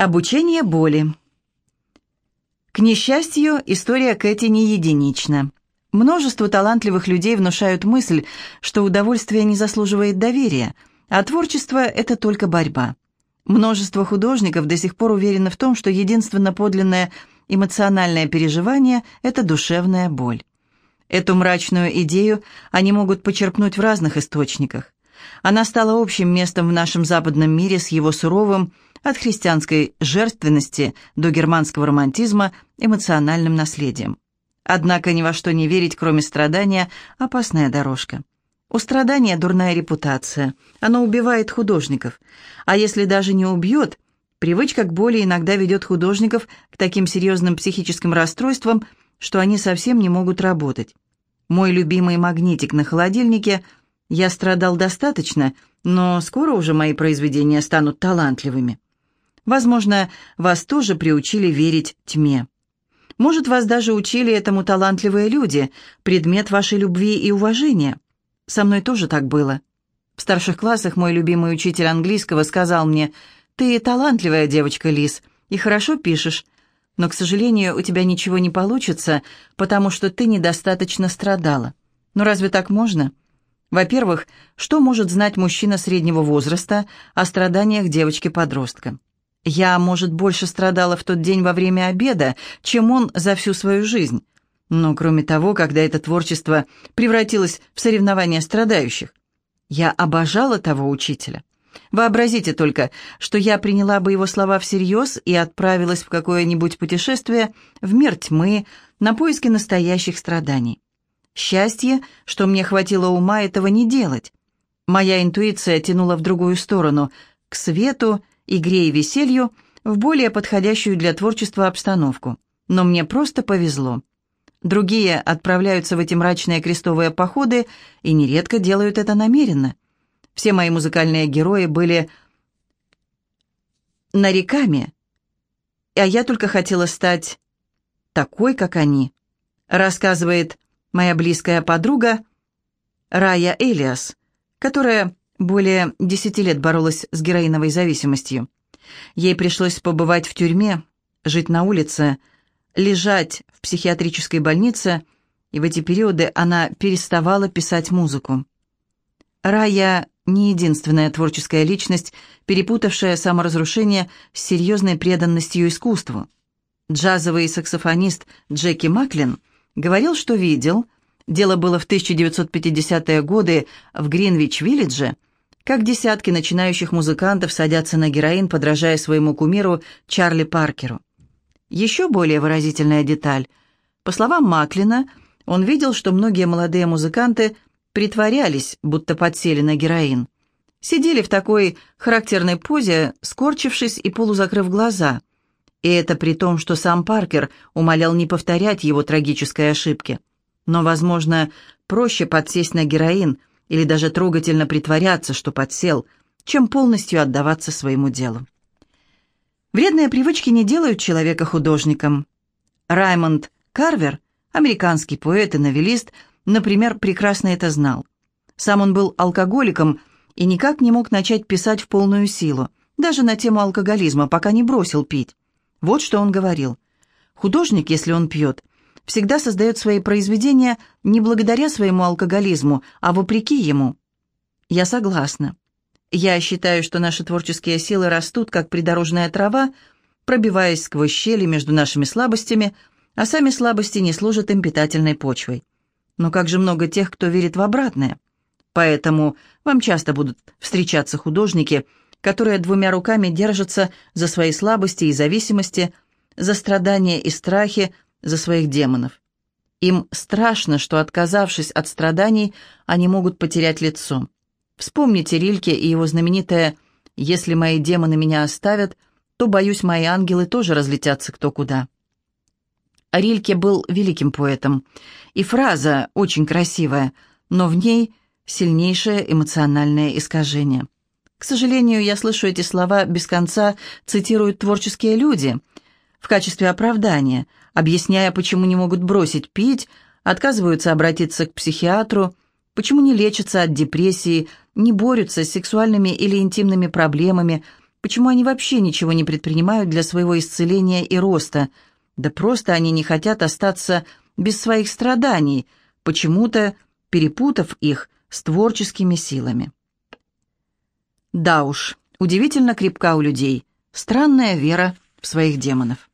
Обучение боли. К несчастью, история Кэти не единична. Множество талантливых людей внушают мысль, что удовольствие не заслуживает доверия, а творчество – это только борьба. Множество художников до сих пор уверены в том, что единственно подлинное эмоциональное переживание – это душевная боль. Эту мрачную идею они могут почерпнуть в разных источниках. Она стала общим местом в нашем западном мире с его суровым, от христианской жертвенности до германского романтизма эмоциональным наследием. Однако ни во что не верить, кроме страдания, опасная дорожка. У страдания дурная репутация, оно убивает художников. А если даже не убьет, привычка к боли иногда ведет художников к таким серьезным психическим расстройствам, что они совсем не могут работать. Мой любимый магнитик на холодильнике «Я страдал достаточно», но скоро уже мои произведения станут талантливыми. Возможно, вас тоже приучили верить тьме. Может, вас даже учили этому талантливые люди, предмет вашей любви и уважения. Со мной тоже так было. В старших классах мой любимый учитель английского сказал мне, «Ты талантливая девочка, Лис, и хорошо пишешь, но, к сожалению, у тебя ничего не получится, потому что ты недостаточно страдала. Ну разве так можно?» Во-первых, что может знать мужчина среднего возраста о страданиях девочки-подростка? Я, может, больше страдала в тот день во время обеда, чем он за всю свою жизнь. Но кроме того, когда это творчество превратилось в соревнование страдающих, я обожала того учителя. Вообразите только, что я приняла бы его слова всерьез и отправилась в какое-нибудь путешествие в мир тьмы на поиски настоящих страданий. Счастье, что мне хватило ума этого не делать. Моя интуиция тянула в другую сторону, к свету игре и веселью в более подходящую для творчества обстановку. Но мне просто повезло. Другие отправляются в эти мрачные крестовые походы и нередко делают это намеренно. Все мои музыкальные герои были нареками, а я только хотела стать такой, как они, рассказывает моя близкая подруга Рая Элиас, которая более десяти лет боролась с героиновой зависимостью. Ей пришлось побывать в тюрьме, жить на улице, лежать в психиатрической больнице, и в эти периоды она переставала писать музыку. Рая не единственная творческая личность, перепутавшая саморазрушение с серьезной преданностью искусству. Джазовый саксофонист Джеки Маклин говорил, что видел, дело было в 1950-е годы в Гринвич-Виллидже, как десятки начинающих музыкантов садятся на героин, подражая своему кумиру Чарли Паркеру. Еще более выразительная деталь. По словам Маклина, он видел, что многие молодые музыканты притворялись, будто подсели на героин. Сидели в такой характерной позе, скорчившись и полузакрыв глаза. И это при том, что сам Паркер умолял не повторять его трагической ошибки. Но, возможно, проще подсесть на героин – или даже трогательно притворяться, что подсел, чем полностью отдаваться своему делу. Вредные привычки не делают человека художником. Раймонд Карвер, американский поэт и новелист, например, прекрасно это знал. Сам он был алкоголиком и никак не мог начать писать в полную силу, даже на тему алкоголизма, пока не бросил пить. Вот что он говорил. Художник, если он пьет, всегда создает свои произведения не благодаря своему алкоголизму, а вопреки ему. Я согласна. Я считаю, что наши творческие силы растут, как придорожная трава, пробиваясь сквозь щели между нашими слабостями, а сами слабости не служат им питательной почвой. Но как же много тех, кто верит в обратное. Поэтому вам часто будут встречаться художники, которые двумя руками держатся за свои слабости и зависимости, за страдания и страхи, за своих демонов. Им страшно, что, отказавшись от страданий, они могут потерять лицо. Вспомните Рильке и его знаменитое «Если мои демоны меня оставят, то, боюсь, мои ангелы тоже разлетятся кто куда». Рильке был великим поэтом, и фраза очень красивая, но в ней сильнейшее эмоциональное искажение. К сожалению, я слышу эти слова без конца цитируют творческие люди в качестве оправдания – объясняя, почему не могут бросить пить, отказываются обратиться к психиатру, почему не лечатся от депрессии, не борются с сексуальными или интимными проблемами, Почему они вообще ничего не предпринимают для своего исцеления и роста? Да просто они не хотят остаться без своих страданий, почему-то перепутав их с творческими силами. Да уж, удивительно крепка у людей, странная вера в своих демонов.